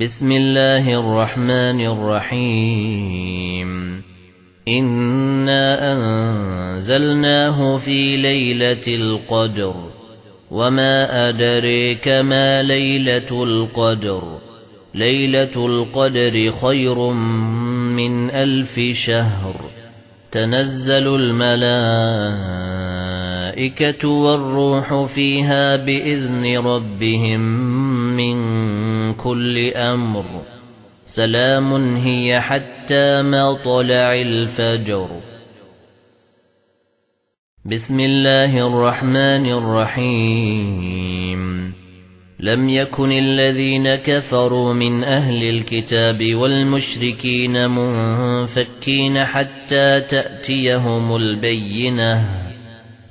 بسم الله الرحمن الرحيم. إنا أنزلناه في ليلة القدر. وما أدريك ما ليلة القدر. ليلة القدر خير من ألف شهر. تنزل الملائكة والروح فيها بإذن ربهم من كل أمر. سلام هي حتى ما طلع الفجر. بسم الله الرحمن الرحيم. لم يكن الذين كفروا من أهل الكتاب والمشركين منفكين حتى تأتيهم البينة.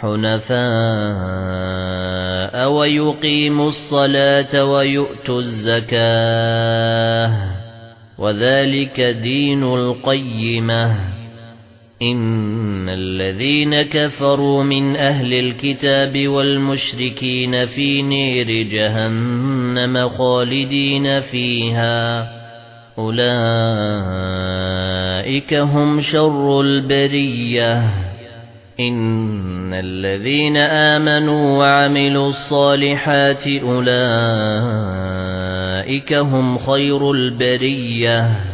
حنفاء ويقيموا الصلاة ويؤتوا الزكاة وذلك دين القيمة. إن الذين كفروا من أهل الكتاب والمشركين في نير جهنم خالدين فيها. أولئك هم شر البرية. إن الذين آمنوا وعملوا الصالحات أولئك هُمْ خَيْرُ الْبَرِيَّةِ